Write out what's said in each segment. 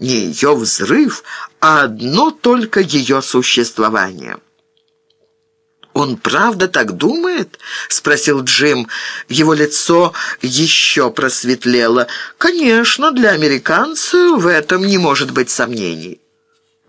не ее взрыв, а одно только ее существование. «Он правда так думает?» — спросил Джим. Его лицо еще просветлело. «Конечно, для американца в этом не может быть сомнений».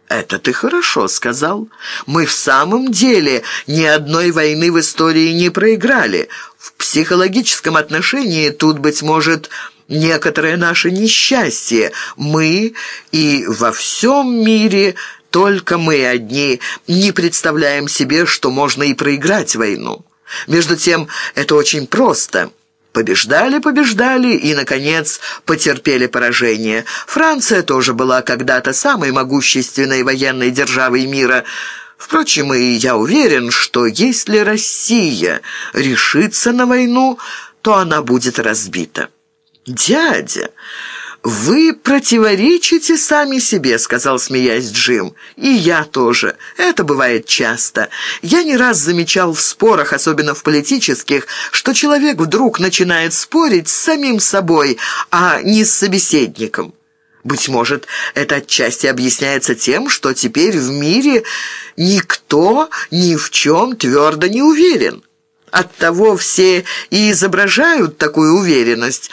«Это ты хорошо сказал. Мы в самом деле ни одной войны в истории не проиграли. В психологическом отношении тут, быть может, некоторое наше несчастье. Мы и во всем мире только мы одни не представляем себе, что можно и проиграть войну. Между тем, это очень просто. Побеждали, побеждали и, наконец, потерпели поражение. Франция тоже была когда-то самой могущественной военной державой мира. Впрочем, и я уверен, что если Россия решится на войну, то она будет разбита. «Дядя!» «Вы противоречите сами себе», — сказал, смеясь Джим. «И я тоже. Это бывает часто. Я не раз замечал в спорах, особенно в политических, что человек вдруг начинает спорить с самим собой, а не с собеседником». Быть может, это отчасти объясняется тем, что теперь в мире никто ни в чем твердо не уверен. Оттого все и изображают такую уверенность,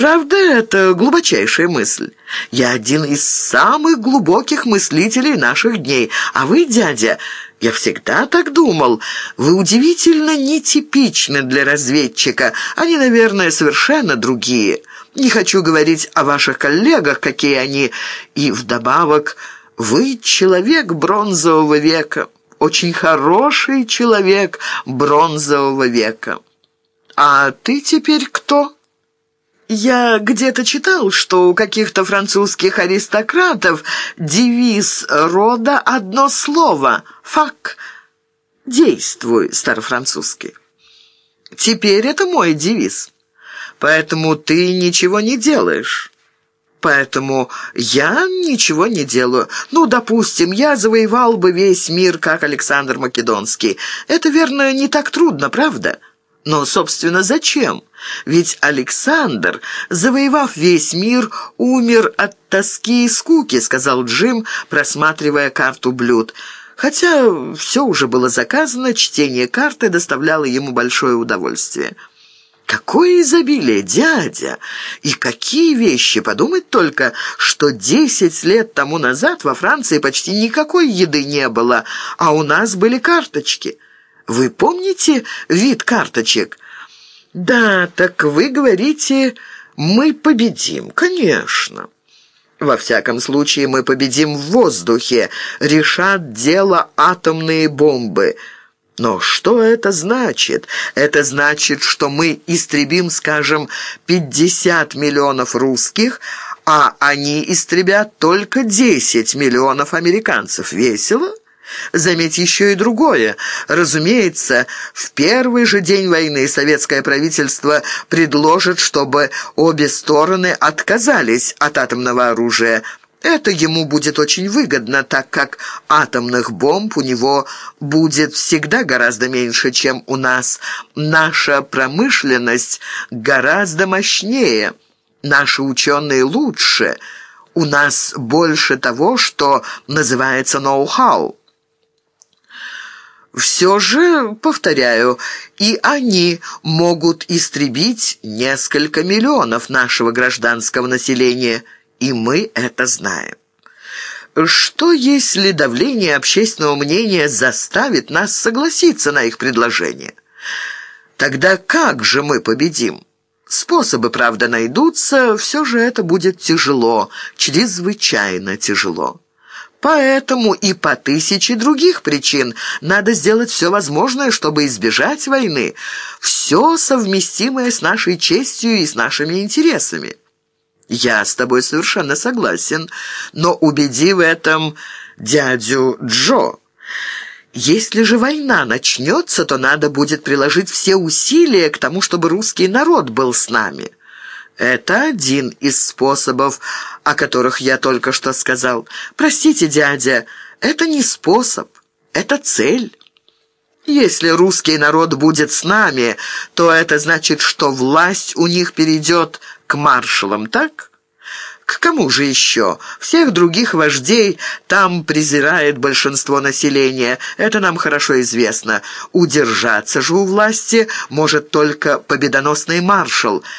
Правда, это глубочайшая мысль. Я один из самых глубоких мыслителей наших дней. А вы, дядя, я всегда так думал, вы удивительно нетипичны для разведчика. Они, наверное, совершенно другие. Не хочу говорить о ваших коллегах, какие они. И вдобавок, вы человек бронзового века. Очень хороший человек бронзового века. А ты теперь кто?» Я где-то читал, что у каких-то французских аристократов девиз рода одно слово «фак». «Действуй», старофранцузский. Теперь это мой девиз. Поэтому ты ничего не делаешь. Поэтому я ничего не делаю. Ну, допустим, я завоевал бы весь мир, как Александр Македонский. Это, верно, не так трудно, правда?» Но, собственно, зачем? Ведь Александр, завоевав весь мир, умер от тоски и скуки, сказал Джим, просматривая карту блюд. Хотя все уже было заказано, чтение карты доставляло ему большое удовольствие. Какое изобилие, дядя! И какие вещи! Подумать только, что десять лет тому назад во Франции почти никакой еды не было, а у нас были карточки – вы помните вид карточек? Да, так вы говорите, мы победим, конечно. Во всяком случае, мы победим в воздухе, решат дело атомные бомбы. Но что это значит? Это значит, что мы истребим, скажем, 50 миллионов русских, а они истребят только 10 миллионов американцев. Весело? Заметь еще и другое. Разумеется, в первый же день войны советское правительство предложит, чтобы обе стороны отказались от атомного оружия. Это ему будет очень выгодно, так как атомных бомб у него будет всегда гораздо меньше, чем у нас. Наша промышленность гораздо мощнее, наши ученые лучше. У нас больше того, что называется ноу-хау. Все же, повторяю, и они могут истребить несколько миллионов нашего гражданского населения, и мы это знаем. Что, если давление общественного мнения заставит нас согласиться на их предложение? Тогда как же мы победим? Способы, правда, найдутся, все же это будет тяжело, чрезвычайно тяжело. Поэтому и по тысяче других причин надо сделать все возможное, чтобы избежать войны, все совместимое с нашей честью и с нашими интересами. Я с тобой совершенно согласен, но убеди в этом дядю Джо. Если же война начнется, то надо будет приложить все усилия к тому, чтобы русский народ был с нами». Это один из способов, о которых я только что сказал. Простите, дядя, это не способ, это цель. Если русский народ будет с нами, то это значит, что власть у них перейдет к маршалам, так? К кому же еще? Всех других вождей там презирает большинство населения. Это нам хорошо известно. Удержаться же у власти может только победоносный маршал –